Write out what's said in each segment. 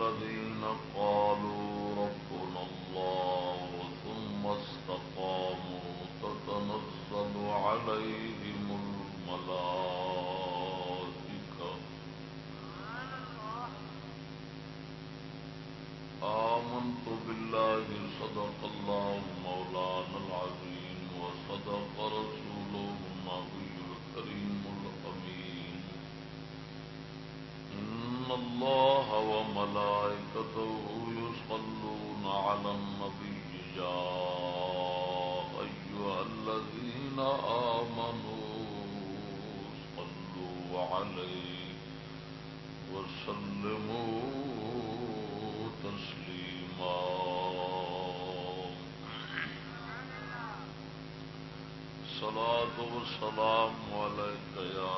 الذين قالوا ربنا الله ثم استقاموا تتنزل عليهم الملائكة. آمنت بالله صدق الله والصلاة والسلام عليك يا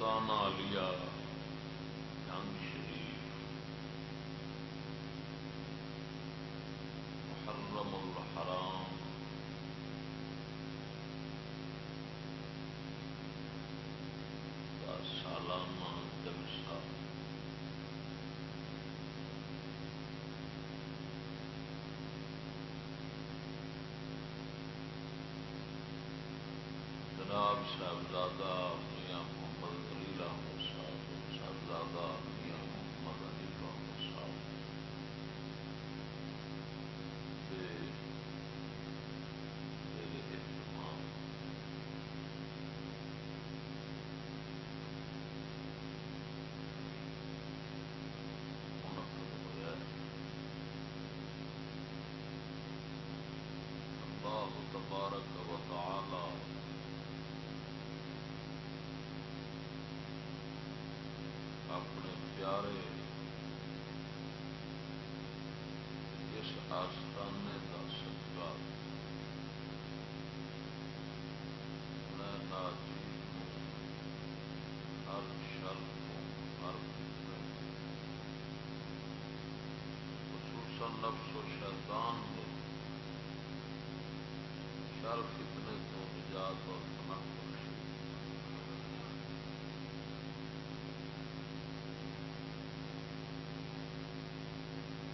دوستانہ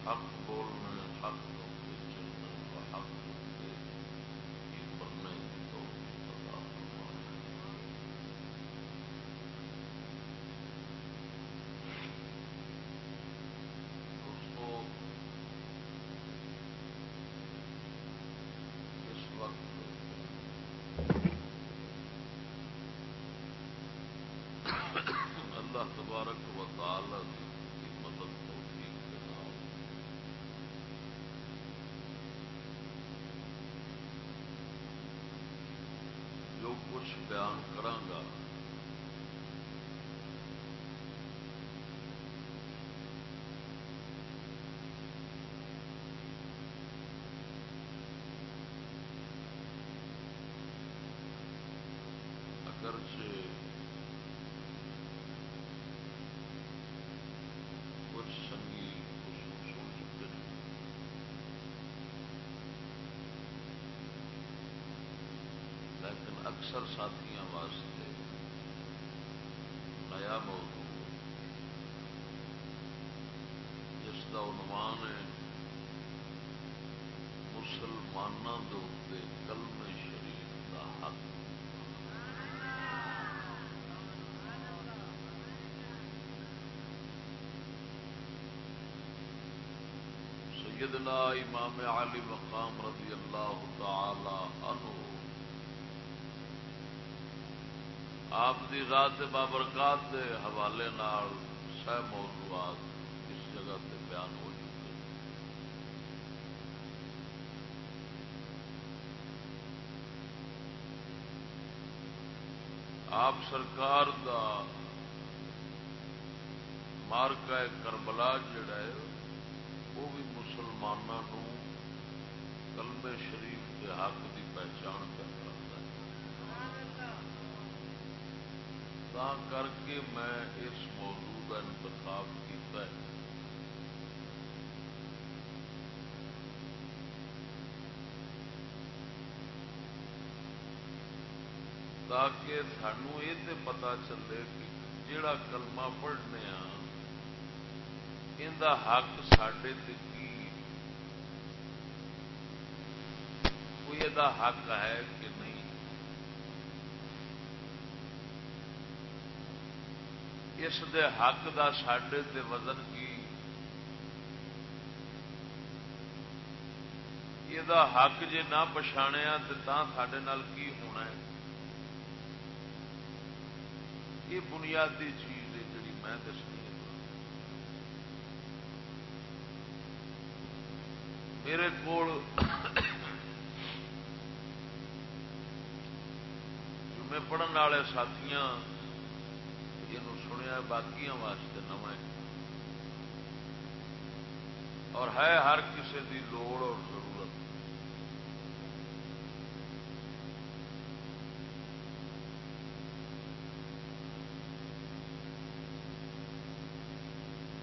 حق الحق بالجنة وحق اکثر ساتھیاں واسطے نیا موضوع جس کا عنوان ہے مسلمانوں کے کلم شریف کا حق۔ سیدنا امام علی مقام رضی اللہ تعالی عنہ آپ کی رات بابرکات کے حوالے سہ موضوعات اس جگہ سے بیان ہو چکے آپ سرکار دا مارکا کربلا جڑا ہے، وہ بھی مسلمانوں کلمے شریف کے حق کی پہچان کر کرتا کر کے میں اس موضوع کا انتخاب کیتا ہے۔ تاکہ سانو یہ پتا چلے کہ جڑا کلمہ پڑھنے ہاں ان حق سڈے کی؟ کوئی یہ حق ہے کہ نہیں اس دے حق دا سڈے تے وزن کی؟ یہ دا حق جے نہ پچھاڑیا تو سڈے کی ہونا ہے؟ یہ بنیادی چیز ہے جی میں دسنی ہے۔ میرے کو پڑھن والے ساتھی یہ سنیا باقی واسطے نو اور ہے ہر کسی کی لوڑ اور ضرورت۔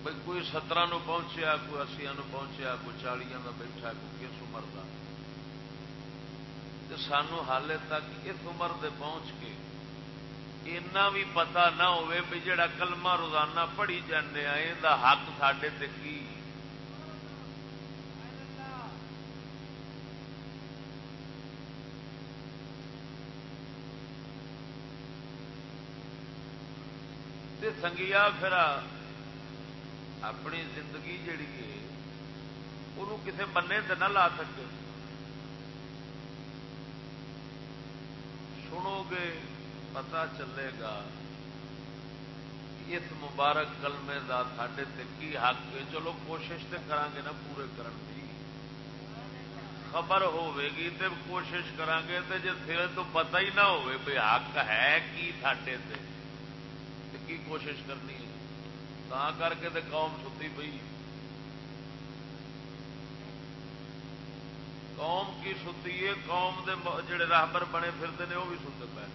بھائی کوئی سترہ نو پہنچیا، کوئی اسیا نو پہنچیا، کوئی چالیا کا بیٹھا، کوئی کس عمر کا سانو حالے تک اس عمر دے پہنچ کے اینا بھی پتا نہ بھی جڑا کلمہ روزانہ پڑھی جانے یہ حق سڈے کی سنگیا پھر اپنی زندگی جیڑی ہے وہ کسی بننے سے نہ لا سکے سنو گے پتا چلے گا اس مبارک کلمے کا سڈے کی حق ہے۔ چلو کوشش تو کرے نا پورے کرن کی خبر ہوگی تو کوشش کرے تو جی پھر تو پتا ہی نہ ہو حق ہے کی ساڈے کی کوشش کرنی ہے؟ تا کر کے قوم ستی پی قوم کی ستی ہے، قوم دے جڑے راہبر بنے پھرتے ہیں وہ بھی ستے پے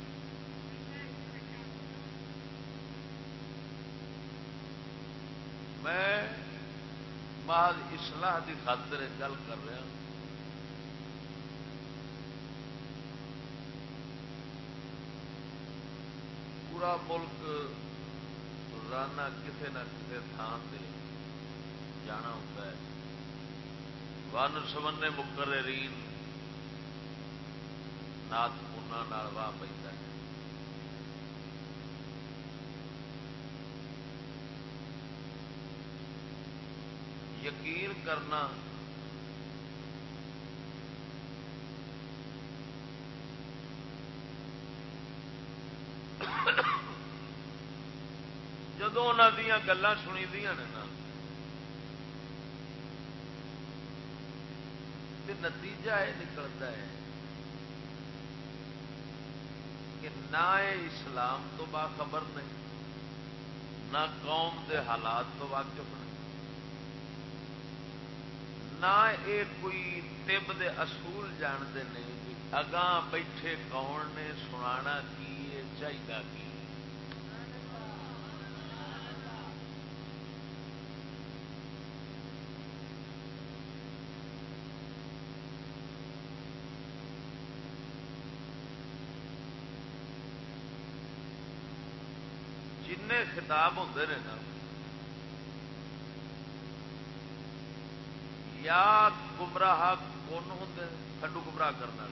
میں بعد اصلاح کی خاطر گل کر رہا پورا ملک روزانہ کسی نہ کسی تھان سے جانا ہوتا ہے۔ ون سمنے مقررین نات پونا واہ پہ یقین کرنا۔ جدو ان گلان سنی دیا نے نا نتیجہ یہ نکلتا ہے کہ نہ اسلام تو باخبر نہیں، نہ قوم دے حالات تو واقف نہیں۔ نہ یہ کوئی ٹب دے اصول جانتے نہیں اگاں بیٹھے کون نے سنا کی چاہیے کی جن خطاب ہوتے ہیں نا یا گمراہ کون ہوں کھڈو گمراہ کرنا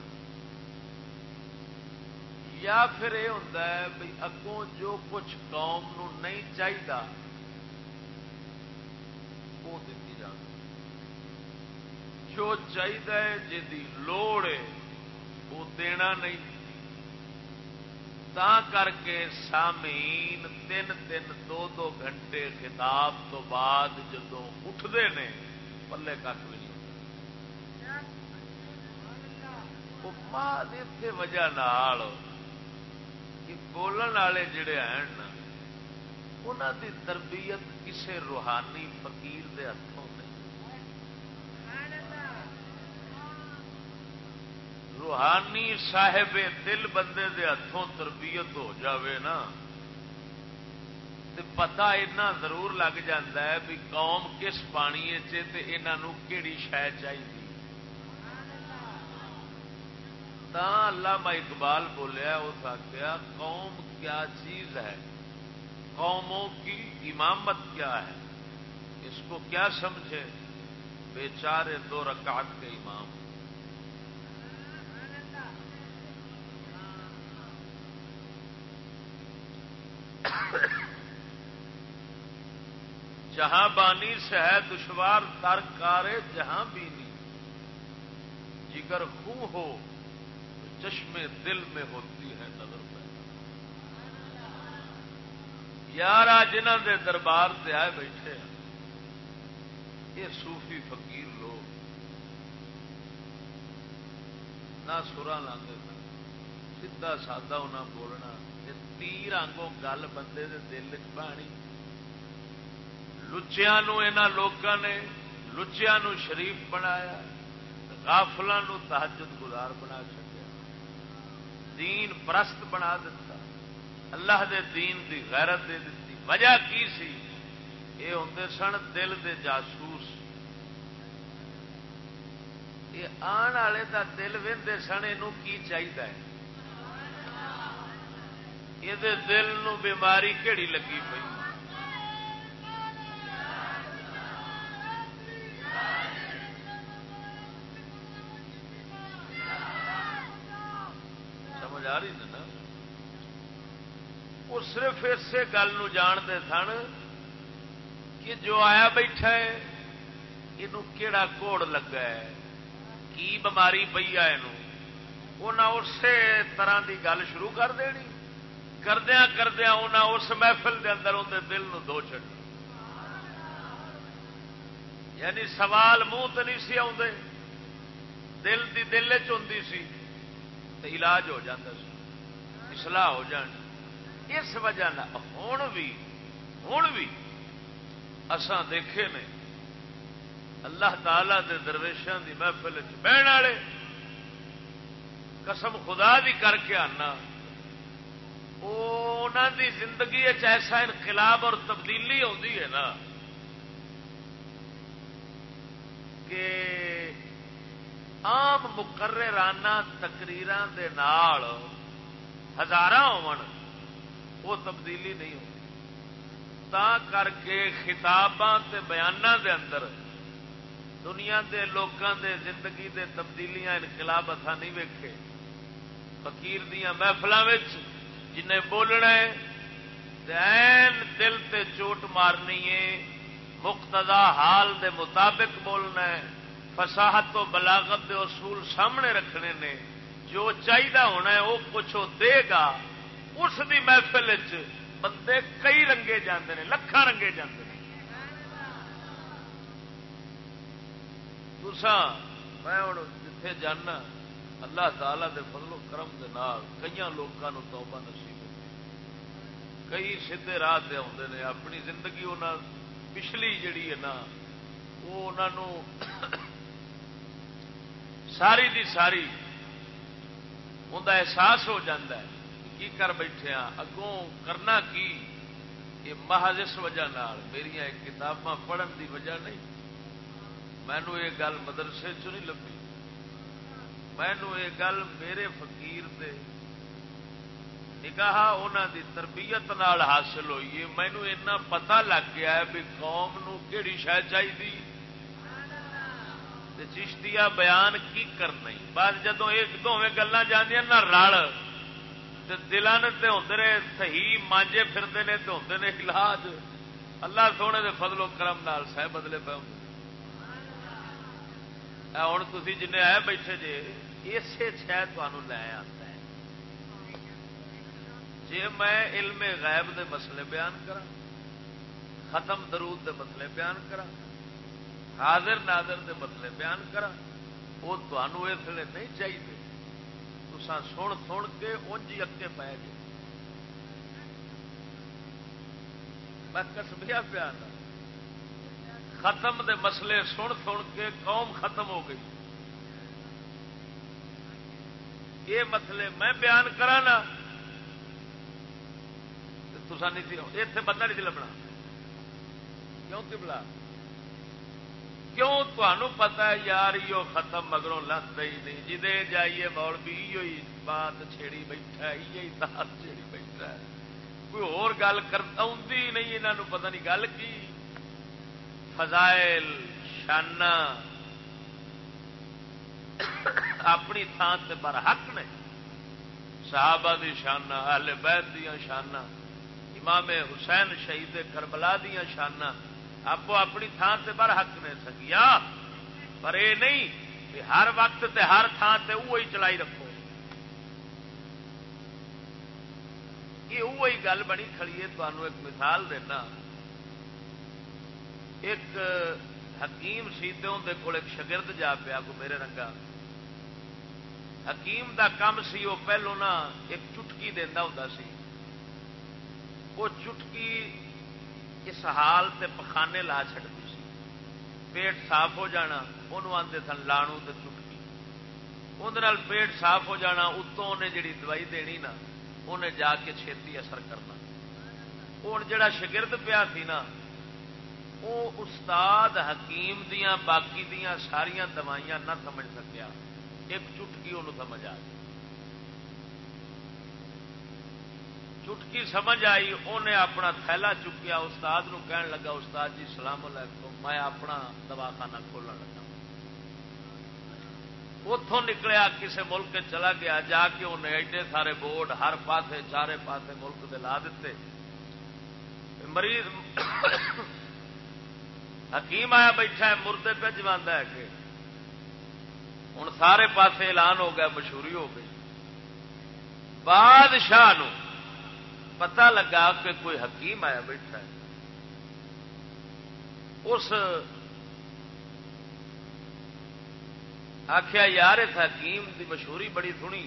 یا پھر یہ ہوتا ہے بھائی اگوں جو کچھ قوم نو نہیں چاہیے وہ دیتی جان جو چاہیے جی لوڑ ہے وہ دینا نہیں۔ تا کر کے سامین تین تین دو دو گھنٹے خطاب تو بعد جدو اٹھتے ہیں پلے کھ بھی نہیں۔ اتے وجہ بولن والے جڑے ہیں انہوں دی تربیت کسے روحانی فقیر دے ہاتھوں نہیں روحانی صاحب دل بندے دے ہاتھوں تربیت ہو جاوے نا۔ پتا اینا ضرور لگ ہے بھی قوم کس پانی کہڑی شہ چاہیے اللہ اقبال بولیا اس آخیا قوم کیا چیز ہے قوموں کی امامت کیا ہے اس کو کیا سمجھے بیچارے دو رکعت کے امام جہاں بانی سے ہے دشوار تر کارے جہاں بھی نہیں جگر خوں ہو تو چشمے دل میں ہوتی ہے نظر یار جنہ دے دربار سے آئے بیٹھے ہیں۔ یہ صوفی فقیر لوگ۔ نہ سرا لاندے سیدا سادہ انہیں بولنا تیر آنگوں گل بندے دے دل چانی لچیا لوگوں نے لچیا شریف بنایا غافلوں تحجد گزار بنا چکیا دین پرست بنا دیتا اللہ دے دین دی غیرت دے دیتی وجہ کی سی؟ یہ ہوں سن دل دے جاسوس۔ یہ آن والے کا دل وے سن یہ چاہیے یہ دل نو بیماری کہڑی لگی پی صرف اسی گل جانتے سن کہ جو آیا بیٹھا ہے یہ کہڑا کوڑ لگا ہے؟ کی بماری پی ہے یہ اسی طرح کی گل شروع کر دینی۔ کردیا کردیا انہیں اس محفل دے اندر اندر دل نو دو چڑ یعنی سوال منہ تو نہیں سی آدھے دل کی دل چی علاج ہو جاتا سی، اصلاح ہو جانی اس وجہ ہوں بھی ہوں بھی اسان دیکھے نے، اللہ تعالی دے درویشوں دی محفل بہن والے۔ قسم خدا دی کر کے آنا۔ دی زندگی ایسا انقلاب اور تبدیلی ہوتی ہے نا کہ آم مقررانہ تقریر ہزار ہو تبدیلی نہیں ہوتی۔ تا کر کے خطاباں بیاناں دے اندر دنیا دے لوکاں دے زندگی دے تبدیلیاں، انقلاب اتنا نہیں ویکھے۔ فقیر دیا محفلوں جنہیں بولنا ہے دل تے چوٹ مارنی ہے مقتدا حال دے مطابق بولنا ہے۔ فساحت و بلاغت دے اصول سامنے رکھنے نے جو چاہیے ہونا ہے، وہ کچھ دے گا۔ اس دی محفل بندے کئی رنگے جاندے ہیں لکھان رنگے جاندے ہیں تسا میں ہوں جتھے جانا اللہ تعالی دے فضل و کرم دے نال کئی لوگوں توبہ نصیب کئی سیدے راہ سے آتے ہیں اپنی زندگی انہاں پچھلی جڑی ہے نا، وہ انہاں ساری دی ساری ان احساس ہو جاتا ہے۔ کی کر بیٹھے ہاں؟ اگوں کرنا کی؟ یہ محض اس وجہ میری کتاباں پڑھن دی وجہ نہیں۔ مینو یہ گل مدرسے چ نہیں لبھی؟ مینو یہ گل میرے فقیر دے نگاہ انہوں دی تربیت نال حاصل ہوئی ہے۔ مینو ایسا پتا لگ گیا ہے بھی قوم نو کہڑی شہ چاہیے چشتیا بیان کی کرنا بعد جدو ایک دونیں گلیں جانے نہ رل۔ دلان تے ہوں نے صحیح مانجے پھرتے ہیں تو ہوں نے علاج اللہ سونے دے فضل و کرم نال سہ بدلے پے ہوں ہوں تھی جن آئے بیٹھے جے اسی شہ تمہوں لے آتا ہے جی میں علم غیب دے مسئلے بیان کرا ختم درود دے مسئلے بیان کرا حاضر ناظر دے مسئلے بیان کرا وہ تمہوں اس لیے نہیں چاہیے تسان سن سن کے انج اگے پی جائے میں کسبیا پیا ختم دے مسئلے سن سن کے قوم ختم ہو گئی۔ یہ مسئلے میں بیان کرا نا نہیں اتنے بندہ نہیں لبنا کیوں بلا کیوں تمہوں پتا ہے یار یہ ختم مگروں لگتا ہی نہیں۔ جدے جائیے مول بھی بات چھیڑی بیٹھا یہ بات چھیڑی بیٹھا ہے۔ کوئی اور گل کرتا نہیں یہاں پتہ نہیں گل کی۔ فضائل شانہ اپنی تھان سے بر حق نے۔ صحابہ دی شانہ اہل بیت دیا شانہ امام حسین شہید کربلا دیا شانہ آپ اپنی تھان سے بر حق نے سکیا۔ پر یہ نہیں کہ ہر وقت تے ہر تھان سے وہی چلائی رکھو۔ یہ وہی گل بنی کھڑی ہے تمہوں ایک مثال دینا۔ ایک حکیم سی کول ایک شگرد جا پیا کو میرے رنگا۔ حکیم دا کم سی وہ پہلو نا ایک چٹکی دینا ہوں سی۔ وہ چٹکی اس حال تے پخانے لا چڑتی سی پیٹ صاف ہو جانا انہوں آتے سن لانو تے چٹکی۔ اندر پیٹ صاف ہو جانا، اتوں انہیں جڑی دوائی دینی نا، انہیں جا کے چھتی اثر کرنا۔ ہوں جڑا شگرد پیا تھی نا وہ استاد حکیم دیا باقی دیا ساریا دوائیاں نہ سمجھ سکیا۔ ایک چٹکی ان سمجھ آ گئی۔ چٹکی سمجھ آئی انہیں اپنا تھیلا چکیا، استاد نو کہن لگا، استاد جی سلام علیکم، میں اپنا دواخانہ کھولن لگا۔ اتوں نکلیا کسی ملک چلا گیا، جا کے انہیں ایڈے سارے بورڈ ہر پاسے، چارے پاسے ملک دے لا دیتے مریض حکیم آیا بیٹھا ہے، مردے پہ جما ہے کہ ہوں سارے پاسے اعلان ہو گیا مشہوری ہو گئی۔ بادشاہ پتا لگا کہ کوئی حکیم آیا بیٹھا ہے اس آخیا یار اس حکیم کی مشہوری بڑی سنی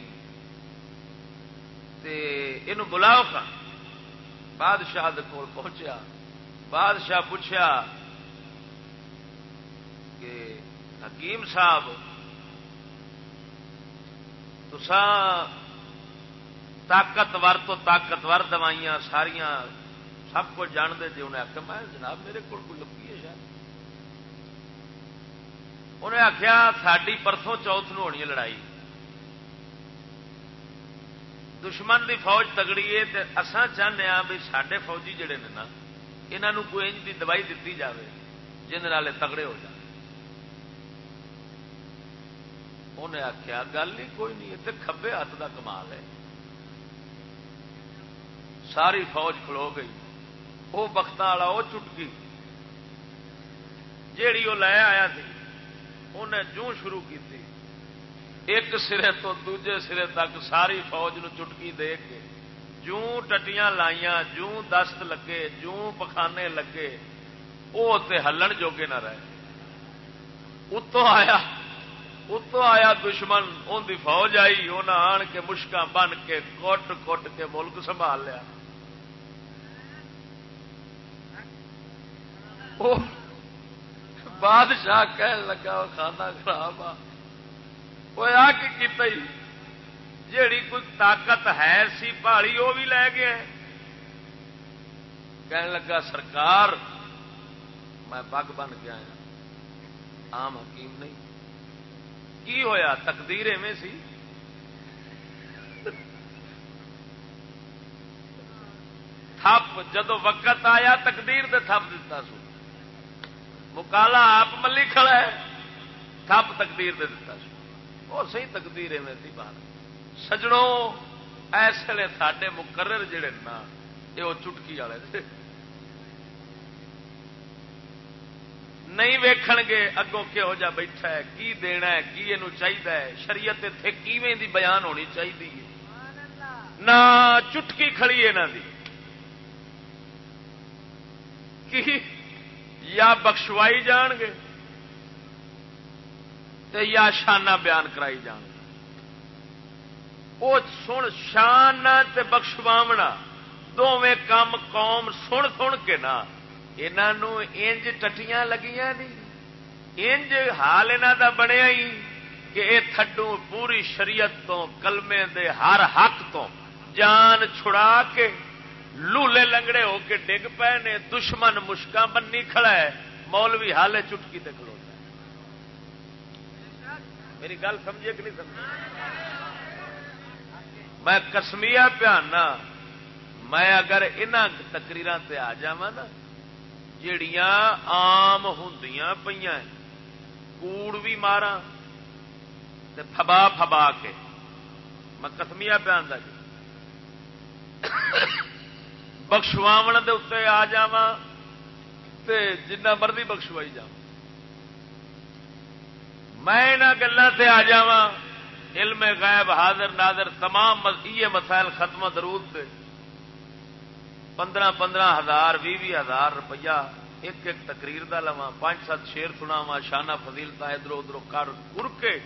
یہ بلاؤ کا بادشاہ کول پہنچیا بادشاہ پوچھا کہ حکیم صاحب طاقتور تو طاقتور دوائیاں ساریاں سب کچھ جانتے جی انہیں آخیا میں جناب میرے کو کوئی لکی ہے شاید؟ انہیں آخیا ساری پرسوں چوتھ نو ہونی لڑائی۔ دشمن دی فوج تگڑی ہے اسان چاہتے ہاں بھی سڈے فوجی جڑے نے نا انہوں کوئی انج دی دوائی دیتی جائے جن تگڑے ہو جائے انہیں آخیا گل ہی کوئی نہیں اتنے کبے ہاتھ کا کمال ہے۔ ساری فوج کھلو گئی۔ وہ بخت والا وہ چٹکی جیڑی وہ لے آیا تھی انہیں جو شروع کی تھی ایک سرے تو دوجے سرے تک ساری فوج نو چٹکی دے کے جوں ٹٹیاں لائیاں، جوں دست لگے، جوں پخانے لگے۔ وہ ہلن جوگے نہ رہے۔ اتوں آیا اتوں آیا دشمن ان دی فوج آئی انہیں آن کے مشکا بن کے کٹ کٹ کے ملک سنبھال لیا۔ بادشاہ کہنے لگا کھانا خراب آ۔ جیڑی کوئی طاقت ہے سی پہاڑی وہ بھی لے گیا کہنے لگا سرکار، میں بگ بن کے آیا ہاں۔ عام حکیم نہیں۔ کی ہویا؟ تقدیر ایویں سی۔ تھپ، جدو وقت آیا تقدیر دے تھپ دتا سو۔ مکالا آپ ملی کھڑا ہے۔ تھپ تقدیر دے دتا سو وہ سی تقدیر ایویں سی باہر سجڑوں اس لیے سڈے مقرر جڑے نا یہ وہ چٹکی والے تھے۔ نہیں ویکھ گے اگوں کہہو جا بیٹھا ہے، کی دینا ہے، کی یہ چاہیے شریعت اتنے کیویں دی بیان ہونی چاہیے نہ چٹکی کھڑی یہاں کی؟ یا بخشوائی جان گے یا شانہ بیان کرائی جان گے۔ وہ سن شان بخشواونا دونیں کام قوم سن سن کے نا انہوں انج ٹٹیاں لگیاں نہیں انج حال انہوں دا بنیا ہی کہ اے تھڈو پوری شریعت تو، کلمے دے ہر حق تو، جان چھڑا کے لولے لنگڑے ہو کے ڈگ پے نے، دشمن مشکا بنی کھڑا ہے، مولوی حالے چٹکی دے کھلوتا میری گل سمجھے کہ نہیں سمجھے؟ میں کسمیا پیانا میں اگر ان تقریر سے آ جا نا جڑیاں آم ہوں پہ کوڑ بھی مارا فبا فبا کے، میں کسمیا پیان جی۔ بخشواو دے اتنے آ جا جنا مرضی بخشوائی جا میں گلوں سے آ جا علم غائب حاضر ناظر تمام یہ مسائل ختم درود سے پندرہ پندرہ ہزار بھی بھی ہزار روپیہ ایک ایک تقریر دا لوا پانچ سات شیر سنا وا شانہ فضیلتا ادھر ادھر کر گر کے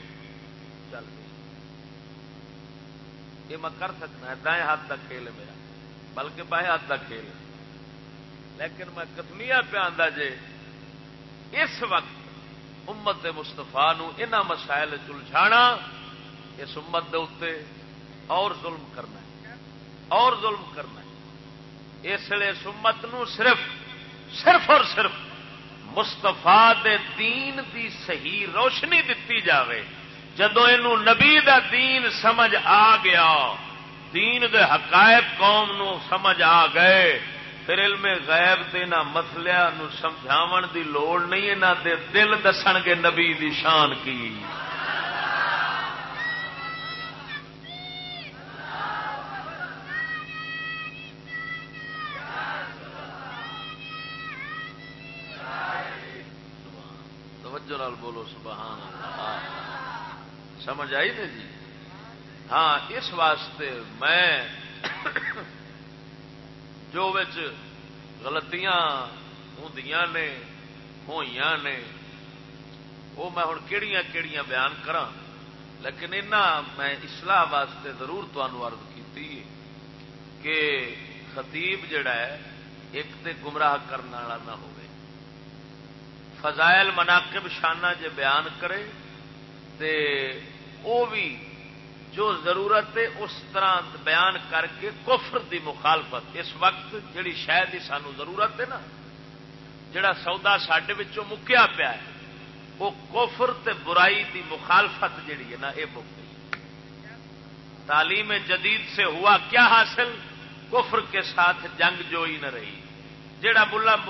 چل یہ میں کر سکتا دائیں ہاتھ تک کھیل میرا بلکہ بائیں ہاتھ کا کھیل لیکن میں کتمیا پہ جے، اس وقت امت مستفا ان مسائل چلجھانا اس امت دے اور ظلم کرنا ہے۔ اور ظلم کرنا ہے۔ اس لیے اس امت نو صرف صرف اور صرف مستفا دے دین دی صحیح روشنی دتی جاوے۔ جدو یہ نبی دا دین سمجھ آ گیا دین دے حقائق قوم نو سمجھ آ گئے۔ پھر علم غیب دے نہ مسلیا نو سمجھاو دی لوڑ نہیں نہ دے دل دسن گے نبی دی شان کی۔ توجہ بولو، سبحان اللہ۔ سمجھ آئی نا جی؟ ہاں اس واسطے میں جو غلطیاں ہوں نے ہوئی نے، وہ میں ہوں کہڑی کہڑی بیان کرا لیکن اینا میں اصلاح واسطے ضرور ترد کی کہ خطیب جڑا ہے، ایک تے گمراہ کرنے والا نہ ہو فضائل مناقب شانہ جے بیان کرے، تے او بھی جو ضرورت ہے اس طرح بیان کر کے کفر دی مخالفت۔ اس وقت جڑی شاید ہی سانو ضرورت ہے نا، جڑا سودا سڈے مکیا پیا ہے، وہ کفر تے برائی دی مخالفت جڑی ہے نا یہ مک گئی تعلیم جدید سے ہوا کیا حاصل؟ کفر کے ساتھ جنگ جو ہی نہ رہی۔ جہا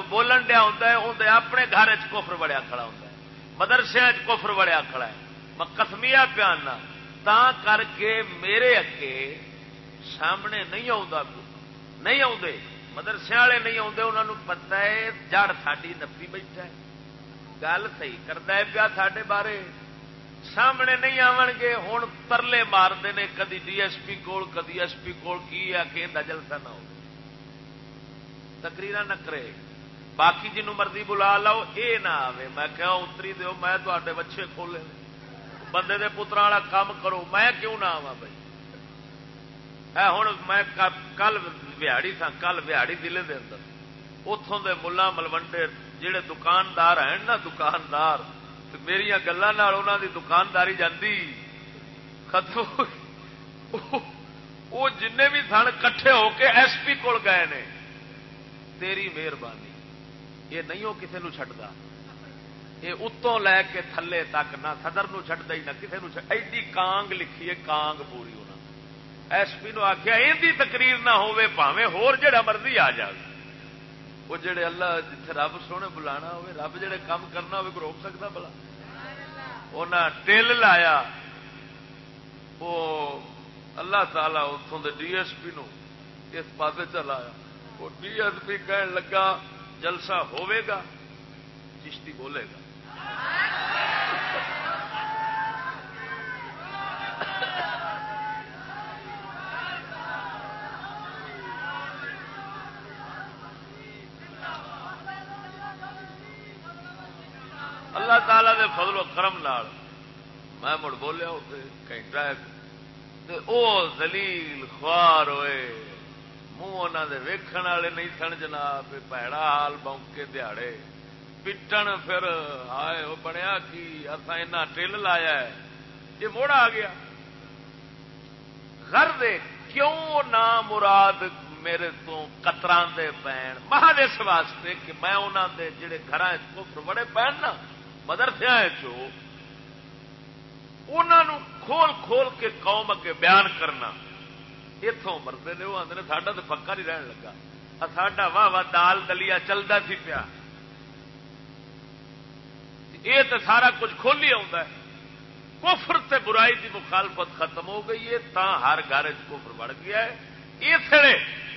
بولن دیا ہوتا ہے اندر اپنے گھر چفر بڑیا کھڑا ہوتا ہے۔ مدرسے کفر بڑیا کھڑا ہے۔ میں کسمیا پیانا تا کر کے میرے اگے سامنے نہیں آتا نہیں آتے مدرسے والے نہیں آتے انہوں پتا ہے جڑ ساری نپی بیٹھا ہے گل صحیح کرتا ہے پیا سڈے بارے سامنے نہیں آن گے ہوں ترلے مارتے ہیں کدی ڈی ایس پی کول کدی ایس پی کول کی ہے کہ جلسہ نہ ہو تکریر نہ کرے باقی جنوں مرضی بلا لو یہ نہ آئے میں کیا اتری دو میں تے بچے کھولے بندے دے پترا والا کام کرو، میں کیوں نہ آوا بھائی؟ ہوں میں کل بہاڑی تھا کل بہاڑی دلے دے اندر۔ اتوں دے ملا ملوڈے جہے دکاندار ہیں نا دکاندار میری گلوں دی دکانداری جاندی۔ ختم وہ جن بھی سن کٹھے ہو کے ایس پی کول گئے نے۔ تیری مہربانی، یہ نہیں وہ کسی چڈتا یہ اتوں لے کے تھلے تک نہ سدر چڈتا ہی نہ کسی ایڈی کانگ لکھی ہے، کانگ پوری ہونا ایس پی نو آخیا یہ تقریر نہ ہوے پاوے ہور جڑا مرضی آ جائے وہ جڑے اللہ جتھے رب سونے بلانا ہوے رب جڑے کام کرنا ہوے روک سکتا بلا انہیں ٹل لایا۔ وہ اللہ تعالی اتوں کے ڈی ایس پی نو اس پاس چلایا وہ ڈی ایس پی کہن لگا، جلسہ ہوے گا، چشتی بولے گا۔ اللہ تعالی دے فضل و کرم نال میں مڑ بولیا اتنے کہیں تے او زلیل خوار ہوئے، منہ انہوں دے ویکھن والے نہیں سن جناب پیڑا حال بونکے دیہڑے پٹن پھر آئے وہ بنیا کی اصا اینا ٹل لایا ہے یہ موڑ آ گیا گھر دے کیوں نہ مراد میرے تو قطران دے پین مہاد اس واسطے کہ میں انہوں دے جڑے گھر کفر بڑے پین نا مدرسے چو کھول کھول کے قوم اگے بیان کرنا اتوں مرتے نے وہ آدھے ساڈا تو پکا نہیں رہن لگا ساڈا واہ واہ دال دلیا چلتا سی پیا یہ تو سارا کچھ کھول ہی آتا ہے۔ کفر تے برائی دی مخالفت ختم ہو گئی ہے تا ہر گھر کفر بڑھ گیا ہے۔ اس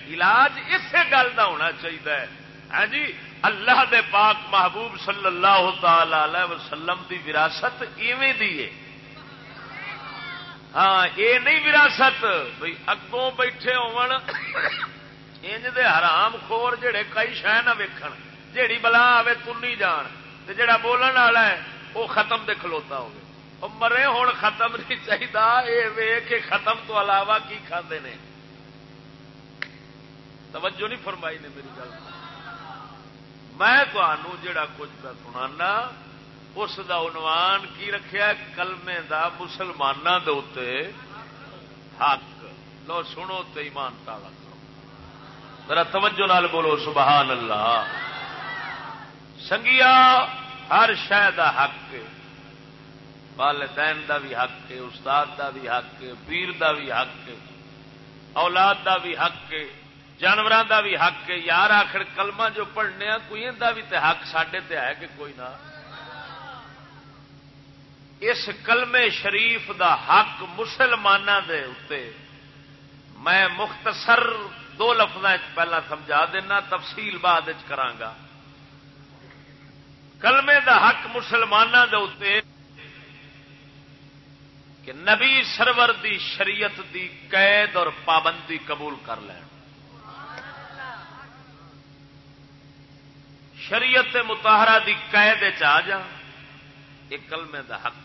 علاج اسی گل کا ہونا چاہیے ہاں جی اللہ دے پاک محبوب صلی اللہ تعالی وسلم دی وراثت ایویں دی ہے۔ ہاں یہ نہیں وراثت۔ بھائی اگوں بیٹھے ہوج دے حرام خور جڑے کئی شہ نہ ویکھن، جیڑی بلا آئے تنی جان۔ تے جڑا بولن والا ہے وہ ختم دے کھلوتا ہوگا مرے ہوں ختم نہیں چاہیے یہ وے کہ ختم تو علاوہ کی کھاندے نے؟ توجہ نہیں فرمائی نے میری گل۔ میں تمہوں جڑا کچھ پہ سنانا، اس دا عنوان کی رکھیا کلمے دا مسلمانوں دے حق۔ لو سنو تو ایمان تالا کرو۔ میرا توجہ نال بولو، سبحان اللہ۔ سنگیا ہر شہ دا حق والدین دا بھی حق ہے استاد دا بھی حق ہے پیر دا بھی حق ہے اولاد دا بھی حق ہے جانوروں دا بھی حق ہے یار آخر کلمہ جو پڑھنے کوئی دا بھی تے حق سڈے تے ہے کہ کوئی نہ اس کلمے شریف دا حق مسلمانوں دے اتے میں مختصر دو لفظ پہلا سمجھا دینا تفصیل بعد کرانگا کلمے دا حق مسلمانوں دے اتے کہ نبی سرور دی شریعت دی قید اور پابندی قبول کر لین۔ شریعت متحرہ دی قید آ جا، یہ کلمے دا حق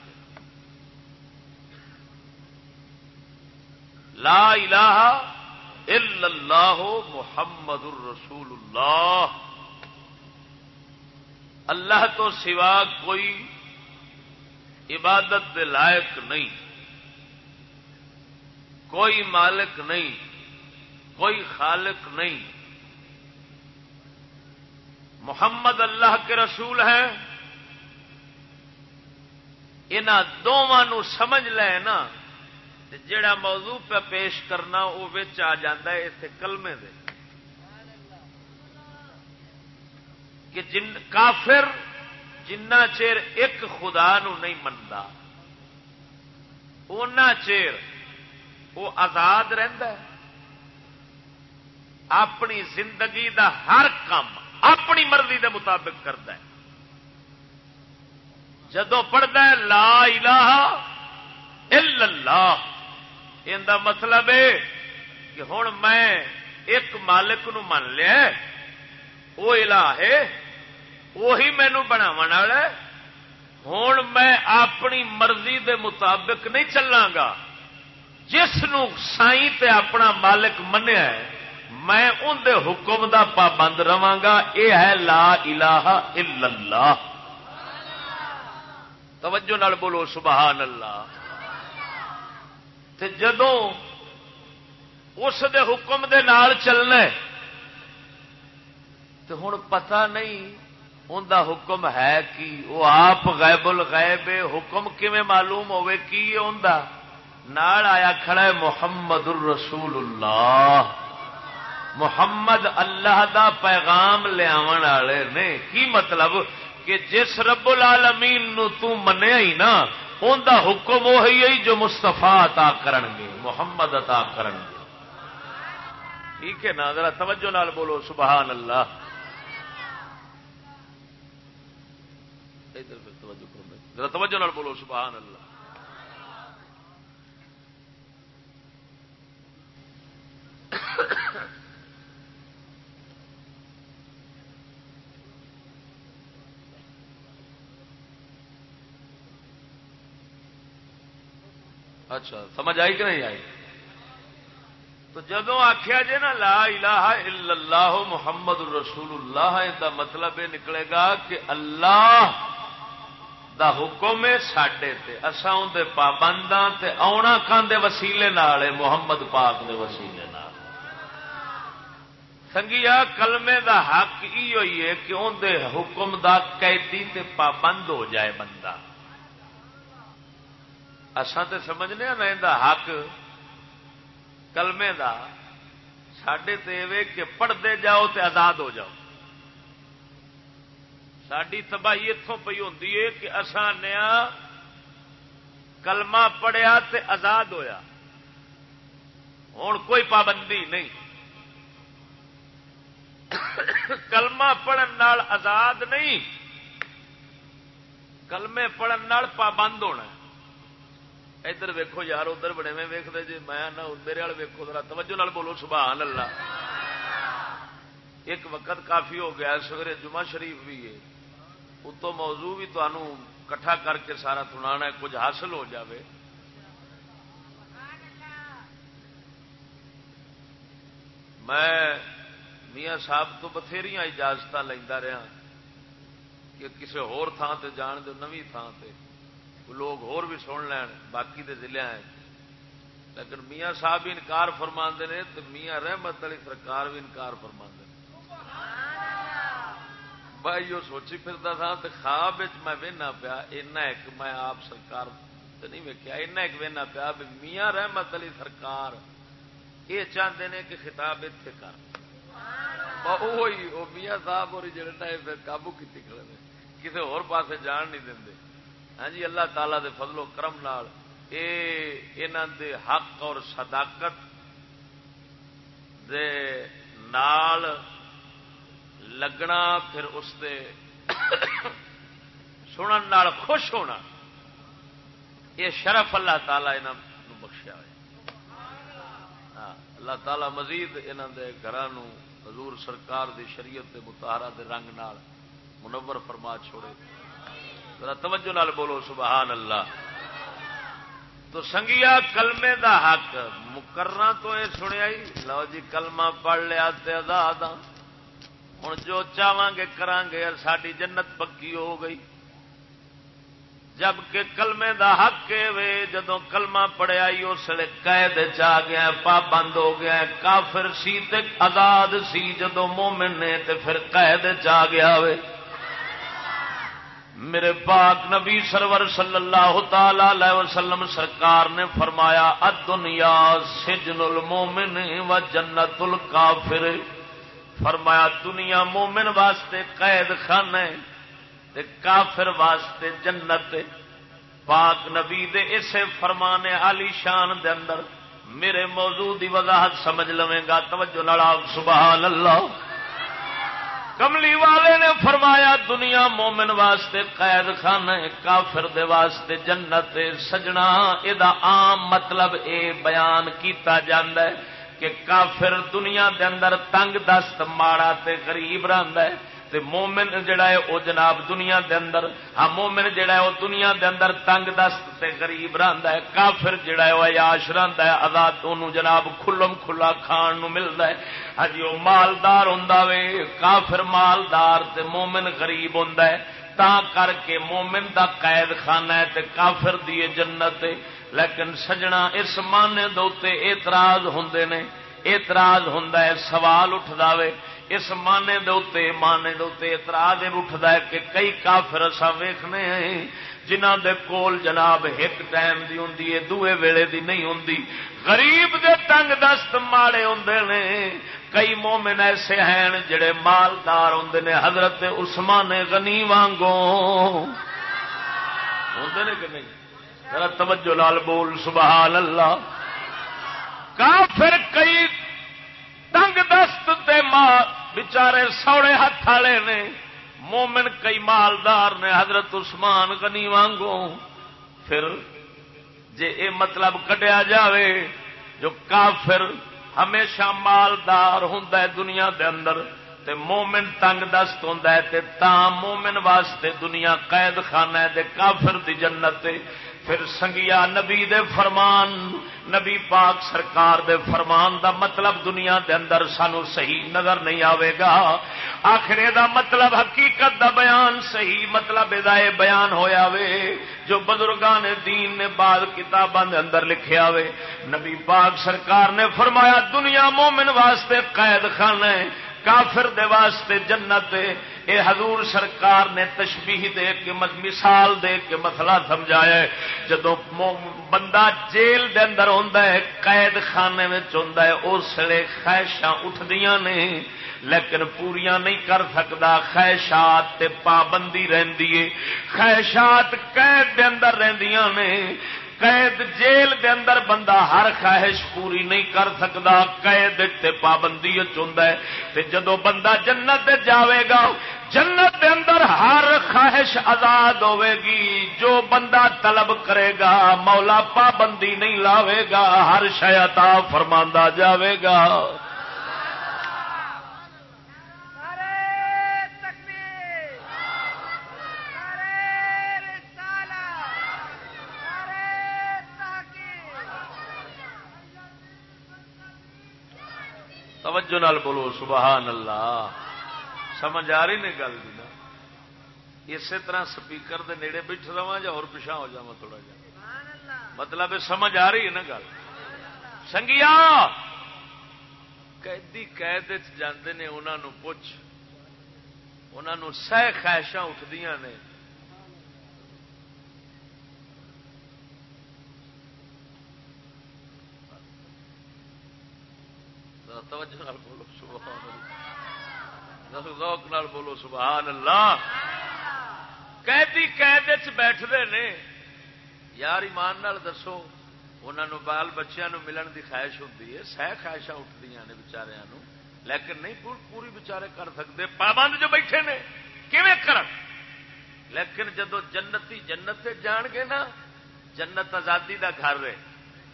لا الہ الا اللہ محمد الرسول اللہ۔ اللہ تو سوا کوئی عبادت دے لائق نہیں، کوئی مالک نہیں، کوئی خالق نہیں۔ محمد اللہ کے رسول ہیں۔ ان دونوں سمجھ لے نا، جڑا موضوع پہ پیش کرنا وہ آ ہے اسے کلمے دے۔ کہ جن کافر جنہ چیر ایک خدا نو نہیں منتا اُنہ چیر وہ آزاد رہتا ہے۔ اپنی زندگی دا ہر کام اپنی مرضی دے مطابق کرتا ہے۔ جدو پڑھتا ہے لا الہ الا اللہ ان کا مطلب ہے کہ ہوں میں ایک مالک نو من لیا وہ الہ ہے، وہی مینو بناو والا ہوں میں اپنی مرضی دے مطابق نہیں چلاں گا جس سائی تے اپنا مالک منیا ہے، میں ان دے حکم دا پابند رہا یہ ہے لا الہ الا اللہ۔ توجہ نال بولو، سبحان اللہ۔ تے جدوں اس دے حکم دے نال چلنا تو ہوں پتا نہیں ان دا حکم ہے کہ وہ آپ غیب الغیب، حکم کیویں معلوم ہوے کی ان نال آیا کھڑا ہے محمد الرسول اللہ۔ محمد اللہ دا پیغام لیا والے نے۔ کی مطلب؟ کہ جس رب العالمین نو تو منیا ہی نا، ان دا حکم وہی ہے جو مستفا عطا کرن گے، محمد عطا کرن گے۔ ٹھیک ہے نا؟ ذرا توجہ نال بولو، سبحان اللہ۔ ادھر پھر توجہ کرو توجہ نال بولو، سبحان اللہ۔ اچھا سمجھ آئی کہ نہیں آئی؟ تو جب آخیا جی نا، لا الہ الا اللہ محمد رسول اللہ کا مطلب یہ نکلے گا کہ اللہ دا حکم ہے سڈے اصا اندر پابند آنا کھانے وسیلے نال محمد پاک دے وسیلے نال۔ سنگیا، کلمے دا حق ہی ہوئی ہے کہ اندر حکم دا قیدی تے پابند ہو جائے بندہ۔ اسان تے سمجھنے ہاں نا حق کلمے دا۔ سڈے تے کہ پڑھتے جاؤ تے آزاد ہو جاؤ۔ ساری تباہی اتوں پی ہوں کہ اسان نیا کلمہ پڑھیا تے آزاد ہویا۔ ہوں کوئی پابندی نہیں۔ کلمہ پڑھن آزاد نہیں۔ کلمے پڑھن پابند ہونا۔ ادھر ویکو یار، ادھر بڑے میں ویکتے جی میں نہ میرے والے ویکو ذرا توجہ نال بولو، سبحان اللہ۔ ایک وقت کافی ہو گیا، سویرے جمعہ شریف بھی ہے۔ اتو موضوع بھی تمہوں کٹھا کر کے سارا سنا کچھ حاصل ہو جاوے۔ میں میاں صاحب تو بتھیری اجازت لینا رہا کہ کسی ہور تھان تے جان دو نوی تھان تے۔ لوگ ہور بھی سن لین، باقی دے ضلع لیکن میاں صاحب بھی انکار فرما نے تو میاں رحمت علی سرکار بھی انکار فرما بھائی وہ سوچی پھرتا تھا تو خواب میں وہنا پیا اینا ایک میں آپ سرکار نہیں ویکیا اینا ایک وہنا پیا بھی میاں رحمت علی سرکار یہ چاہتے ہیں کہ خطاب اتنے کر۔ وہ میاں صاحب اور جڑے ٹائم قابو کی کھڑے کسی اور پاسے جان نہیں دیں ہاں جی اللہ تعالی دے فضل و کرم نال اے دے حق اور صداقت دے نال لگنا، پھر اس دے سنن نال خوش ہونا۔ یہ شرف اللہ تعالی انہوں بخشیا ہے ہاں اللہ تعالی مزید انہوں دے گھروں حضور سرکار دی شریعت دے متحرہ دے رنگ نال منور فرما چھوڑے۔ توجہ نال بولو سبحان اللہ تو سنگیا کلمے دا حق مکرنا تو یہ سنیا ہی، لو جی کلمہ پڑھ لیا آزاد ہاں۔ ہوں جو چاہاں گے کران گے ساری جنت پکی ہو گئی۔ جبکہ کلمے دا حق وے جدو کلمہ پڑیا اس لیے قید چ گیا، پابند ہو گیا۔ کافر سی تے آزاد سی جدو مومن نے تے پھر قید چ گیا وے۔ میرے پاک نبی سرور صلی اللہ تعالی علیہ وسلم سرکار نے فرمایا دنیا سجن المومن و جنت الکافر فرمایا دنیا مومن واسطے قید خان ہے کافر واسطے جنت پاک نبی دے اسے فرمانے علی شان دے اندر میرے موضوع دی وضاحت سمجھ لویں گا۔ توجہ نڑا سبحان اللہ۔ کملی والے نے فرمایا دنیا مومن واسطے قید خان کافر دے واسطے جنت سجنا یہ عام مطلب اے بیان کیتا ہے۔ کہ کافر دنیا دے اندر تنگ دست، ماڑا تے غریب رہندا ہے۔ تے مومن جڑا ہے او جناب دنیا دے اندر ہاں مومن جڑا ہے او دنیا دے اندر تنگ دست تے غریب رہندا ہے۔ کافر جڑا ہے او عیاش رہندا ہے، آزاد اونوں جناب کھلم کھلا کھان نو ملدا ہے۔ ہاں جی او مالدار ہوندا وے، کافر مالدار تے مومن غریب ہوندا ہے۔ تا کر کے مومن دا قید خانہ ہے تے کافر دی جنت ہے۔ لیکن سجنا اس معنی دے اعتراض ہوندے نے، اعتراض ہوندا ہے، سوال اٹھدا وے۔ اس مانے دے مانے دے اعتراض اٹھتا ہے کہ کئی کافر اصا ویخنے جنہ دے کول جناب ایک ٹائم دی ہوں دوے ویلے دی نہیں ہوں غریب دے تنگ دست ماڑے ہوں نے۔ کئی مومن ایسے ہیں جڑے مالدار ہوں نے، حضرت عثمان غنی وانگو ہوں نے کہ نہیں؟ توجہ لال بول، سبحان اللہ۔ کافر کئی تنگ دست تے ماں بچارے سوڑے ہاتھ والے نے، مومن کئی مالدار نے حضرت عثمان غنی وانگو پھر جے اے مطلب کٹیا جاوے، جو کافر ہمیشہ مالدار ہوں دنیا دے اندر، تے مومن تنگ دست ہوں تا مومن واسطے دنیا قید خانہ دے کافر دی جنت پھر سنگیا نبی دے فرمان، نبی پاک سرکار دے فرمان دا مطلب دنیا دے اندر سانو صحیح نظر نہیں آئے گا۔ آخرے دا مطلب حقیقت دا بیان صحیح مطلب یہ بیان ہویا وے، جو بزرگان دین نے بعد کتاباں دے اندر لکھیا وے نبی پاک سرکار نے فرمایا، دنیا مومن واسطے قید خان ہے۔ کافر دے واسطے جنت اے حضور سرکار نے تشبیح دے کے مثال دے کے مسئلہ سمجھایا جدو بندہ جیل دے اندر ہوندا ہے قید خانے میں ہوندا ہے اس لیے خواہشاں اٹھدیاں نے، لیکن پوریا نہیں کر سکتا خواہشات تے پابندی رہندی ہے۔ خواہشات قید دے اندر رہندیاں نے۔ قید جیل دے اندر بندہ ہر خواہش پوری نہیں کر سکتا، قید تے پابندی تے جدو بندہ جنت جاوے گا، جنت دے اندر ہر خواہش آزاد ہوے گی۔ جو بندہ طلب کرے گا، مولا پابندی نہیں لاوے گا، ہر شاید فرما جاوے گا۔ توجہ نال بولو، سبحان اللہ۔ سمجھ آ رہی نے گل جی نا؟ اسی طرح سپیکر دے نیڑے بیٹھ رہا یا اور پچھا ہو جا تھوڑا جا۔ مطلب سمجھ آ رہی ہے نا گل؟ سنگیا! قیدی قید جانے نے انہوں پوچھ۔ انہوں سہ خواہشاں اٹھدیاں نے۔ توجہ نال بولو، سبحان اللہ۔ ذوق نال بولو، سبحان اللہ۔ قیدی قید بیٹھتے نے۔ یار، ایمان نال دسو انہوں بال بچیا ملن دی خواہش ہوتی ہے۔ سہ خواہشاں اٹھتی نے بچاریا لیکن نہیں پوری بچارے کر سکتے پابند جو بیٹھے نے، کیویں کر لیکن جدو جنتی جنت جان گے نا، جنت آزادی دا گھر ہے۔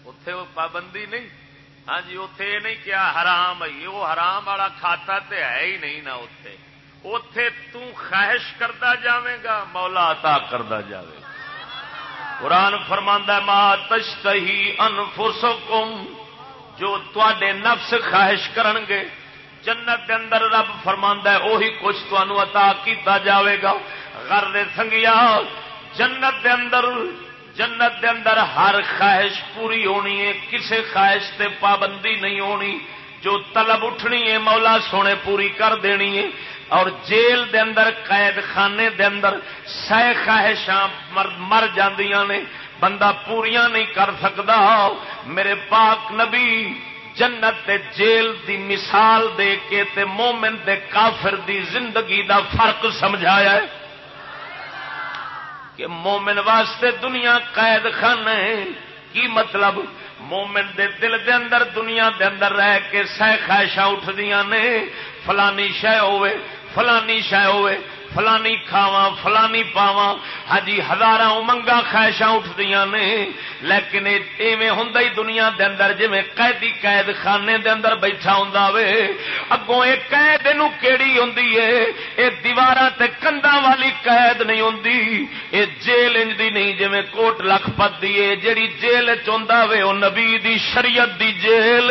اتے وہ پابندی نہیں۔ ہاں جی اتے یہ نہیں کیا حرام ہے وہ حرام والا کھاتا تے ہے ہی نہیں نا اتے اتے تواہش کرتا جائے گا، مولا عطا کرتا جائے گا قرآن فرماندہ ما تشتہی انفسکم جو تے نفس خواہش کرن گے جنت دے اندر رب فرماندہ ہے وہی کچھ تمہوں عطا کیتا جاوے گا۔ غر سنگیا، جنت دے اندر جنت دے اندر ہر خواہش پوری ہونی ہے، کسے خواہش تے پابندی نہیں ہونی، جو طلب اٹھنی ہے، مولا سونے پوری کر دینی ہے۔ اور جیل دے اندر قید خانے دے اندر سہ خواہشاں مر مر جاندیاں نے، بندہ پوریا نہیں کر سکتا میرے پاک نبی، جنت تے جیل دی مثال دے کے تے مومن دے کافر دی زندگی دا فرق سمجھایا ہے۔ کہ مومن واسطے دنیا قید خان ہے۔ کی مطلب؟ مومن دے دل دے اندر، دنیا دے اندر رہ کے سہ خواہشاں اٹھدیاں نے۔ فلانی شہ ہوئے، فلانی شہ ہوئے۔ فلانی کھاوا فلانی پاوا ہاں جی ہزار امنگا خواہشاں اٹھدیا نے۔ لیکن ایویں ہوں دنیا دے اندر جی قیدی قید خانے دے اندر بیٹھا ہوں وے۔ اگوں یہ قید کیڑی ہوں یہ دیوار تے کندا والی قید نہیں ہوں یہ جیل انج دی نہیں جی کوٹ لکھ پت دی جیڑی جیل چاہتا وے وہ نبی دی شریعت دی جیل۔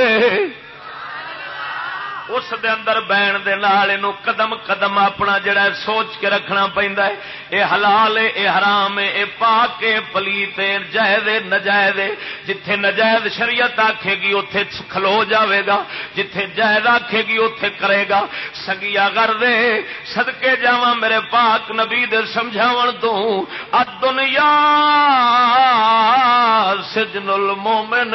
اس دے اندر بہن دے نال قدم قدم اپنا جڑا سوچ کے رکھنا پہندا ہے۔ اے حلال اے حرام اے پاک ہے پلیت ہے جائز نجائز جتھے نجائز شریعت آکھے گی، اوتھے کھلو جاوے گا۔ جتھے جائز آکھے گی، اوتھے کرے گا۔ سگیا کر دے صدکے جاواں میرے پاک نبی دے سمجھاون تو۔ ادنیا سجن المومن،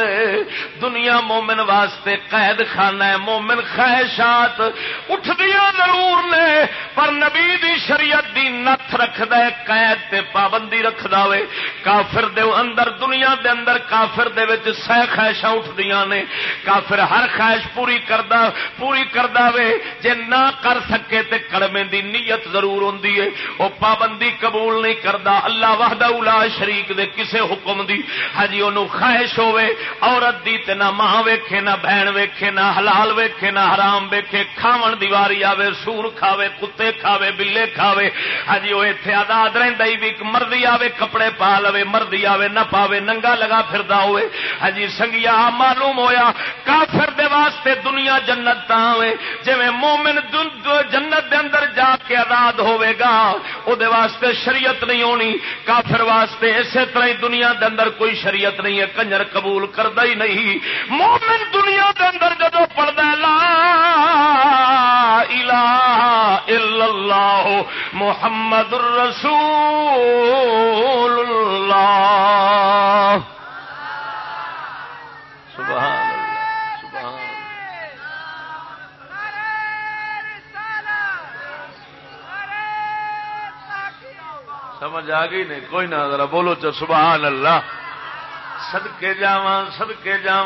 دنیا مومن واسطے قید خانہ ہے، مومن خیر۔ خواہشات اٹھدیا ضرور نے، پر نبی دی شریعت دی نت رکھد قید تے پابندی رکھد وے۔ کافر دے اندر، دنیا دے اندر کافر دے وچ سہ خواہشاں اٹھدیاں نے۔ کافر ہر خواہش پوری کردا پوری کردا وے۔ جے نہ کر سکے تے کلمے دی نیت ضرور ہوندی ہے۔ او پابندی قبول نہیں کردا۔ اللہ وحدہ الا شریک دے کسے حکم دی۔ ہجی اونوں خواہش ہوے عورت دی تے نہ ماں ویکھے، نہ بہن ویکھے، نہ حلال ویکھے، نہ حرام ویکھے کھاون دیواری آوے، سور کھاوے، کتے کھاوے، بلے کھاوے۔ ہاں ہجی وہ اتنے آزاد رہتا ہی بھی مردی آوے، کپڑے پا لو مردی آوے، نہ پاوے، ننگا لگا پھر ہوئے۔ ہجی سنگیا معلوم ہویا، کافر دے واسطے دنیا جنت تا ہوئے۔ جی مومن جنت دے اندر جا کے آزاد ہوے گا، او دے واسطے شریعت نہیں ہونی۔ کافر واسطے اسی طرح ہی دنیا دے اندر کوئی شریعت نہیں ہے، کنجر قبول کرتا ہی نہیں۔ مومن دنیا دے اندر جدو پڑھتا لا الہ الا اللہ محمد الرسول اللہ سبحان سمجھ آ گئی نہیں؟ کوئی نہ، ذرا بولو چو سبحان اللہ۔ سدکے جا سدکے جا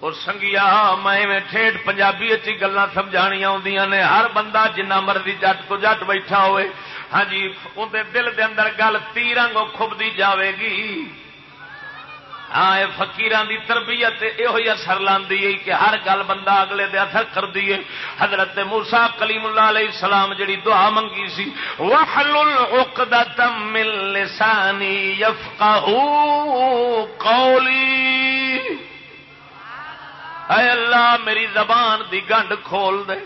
اور سنگیا، میں ٹھیٹ پنجابی اچھی گلا سمجھانیا آدی نے۔ ہر بندہ جنہ مرضی جٹ تو جٹ بیٹھا ہوئے ہاں جی اندر دل دے اندر گل تیرنگ کھبتی جاوے گی۔ ہاں یہ فکیران کی تربیت یہ اثر لاندی ہے کہ ہر گل بندہ اگلے دے اثر کر دیے حضرت موسا کلیم اللہ علیہ السلام جڑی دعا منگی سی من لسانی یفقهوا قولی اے اللہ، میری زبان دی گنڈ کھول دے۔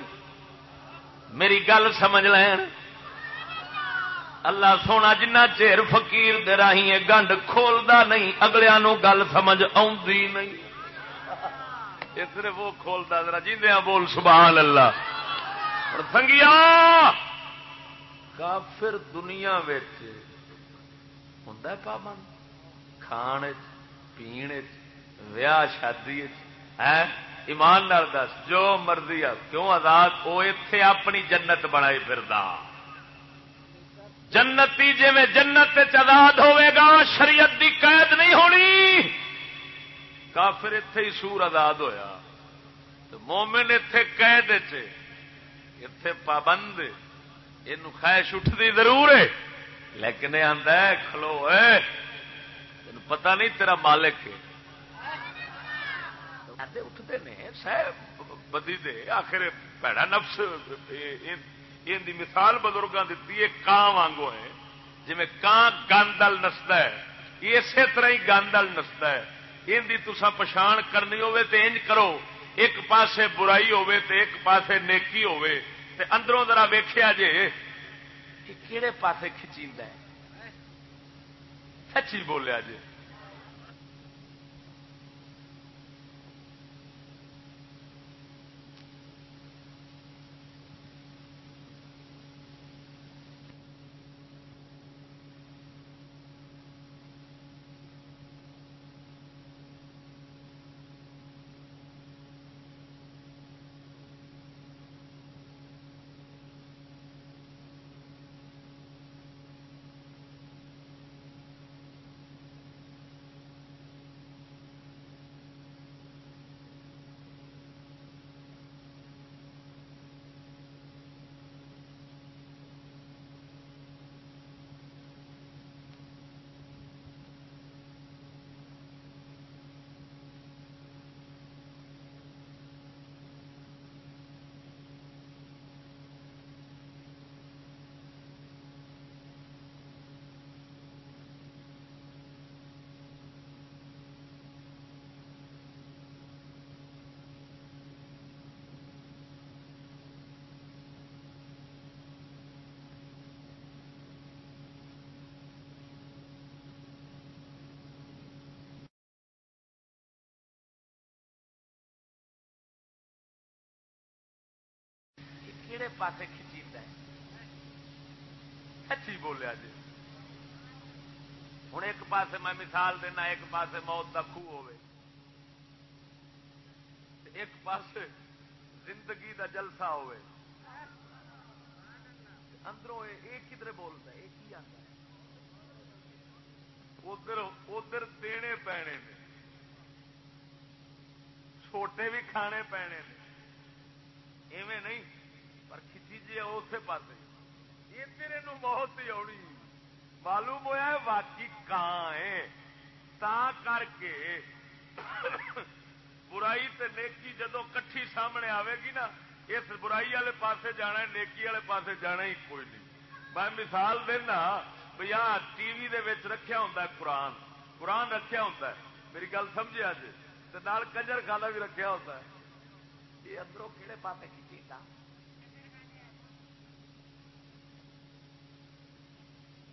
میری گل سمجھ لین۔ اللہ سونا، جنہ چیر فقیر دے راہی گنڈ کھولدا نہیں اگلیا گل سمجھ آئی نہیں۔ وہ کھولتا ذرا جیندیا بول سبحان اللہ۔ سنگیا کافر دنیا ہوں پابند۔ کھان پینے ویاہ شادی ہے? ایمان دس، جو مرضی آ کیوں آزاد؟ وہ اتے اپنی جنت بنائی پھر جنتی جی میں جنت آزاد ہوے گا، شریعت دی قید نہیں ہونی۔ کافر اتے ہی سور آزاد ہویا۔ تو مومن اتے قید اتے پابند یہ خواہش اٹھتی ضرور ہے۔ لیکن یہ آتا ہے، کھلو ہے تین پتا نہیں تیرا مالک اٹھتے ہیں بدی دے، آخر پیڑا نفس دی مثال بزرگوں دیتی ہے کان وانگو ہے۔ جی کان گاندل نستا ہے اسی طرح ہی گاندل نستا ہے۔ ان دی تسا پچھان کرنی ہوے تے انج کرو۔ ایک پاسے برائی ہوے تے ایک پاسے نیکی ہوے تے اندروں ذرا ویخیا جے کہ کہڑے پاسے کھچی سچی بولیا جی پاسے کھچی سچی بولیا جی ہوں ایک پاس میں مثال دینا، ایک پاس موت کا خوہ ہو ایک پاس زندگی کا جلسہ ہوے اندروں یہ کدھر بولتا ہے؟ یہ آتا ہے؟ ادھر ادھر دینے پینے نے۔ چھوٹے بھی کھانے پینے نے۔ ایویں نہیں۔ پر اسی پاس یہ تیرے نو بہت ہی آنی معلوم ہوا واقعی کان ہے تا کر کے برائی تے نیکی جدو کٹھی سامنے آئے گی نا اس برائی والے پاسے جانا نیکی والے پاسے جانا ہی کوئی نہیں میں مثال دینا بھائی آ ٹی وی رکھا ہوں قرآن قرآن رکھا ہوں میری گل سمجھے جی کنجر خانہ بھی رکھا ہوتا ہے یہ اندروں کہڑے پاسے کی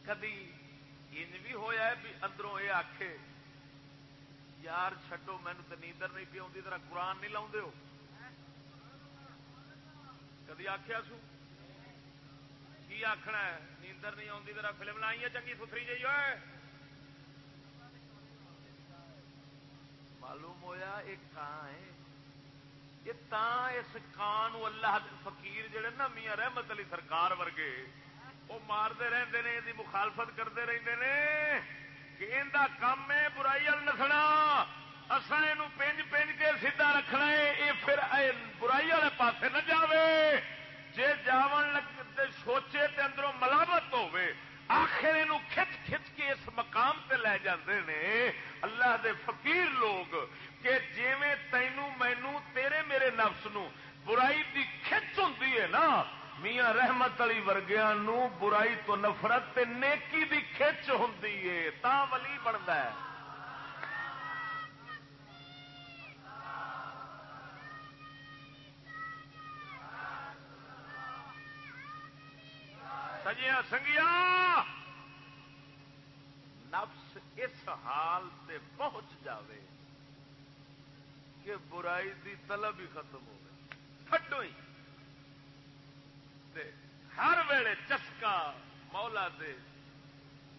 کدی ان بھی ہوا بھی اندروں یہ آخے یار چڈو مینو تو نیندر نہیں پی آتی طرح قرآن نہیں لاؤ ہو? کدی آخیا سو کی آخنا ہے؟ نیندر نہیں آتی طرح فلم لائی ہے چنگی ستری جی ہوئے معلوم ہویا ایک کان ہے، یہ اس کان اللہ فقیر جڑے نا میاں رحمت علی سرکار ورگے وہ مارتے رہتے ہیں یہ مخالفت کرتے رہتے ہیں کہ ان کا کام ہے برائی نسنا۔ اصا یہ پنج پنج کے سیدا رکھنا ہے یہ پھر برائی والے پاس نہ جائے جی جا سوچے تے اندروں ملاوت ہوے آخر یہ کھچ کھچ کے اس مقام تے لے جاندے نے۔ اللہ دے فقیر لوگ، کہ جیویں تینوں مینو تیرے میرے نفس نو برائی دی کھچ ہوں نا میاں رحمت علی ورگیا برائی تو نفرت تے نیکی دی کھچ ہوں تا ولی بنتا ہے۔ سجیا سنگیا نفس اس حال سے پہنچ جاوے کہ برائی دی طلب ہی ختم ہو گئی ہٹو ہی ہر ویلے چسکا مولا دے۔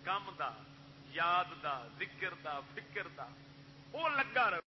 کم دا، یاد دا، ذکر دا، فکر دا۔ وہ لگا رہے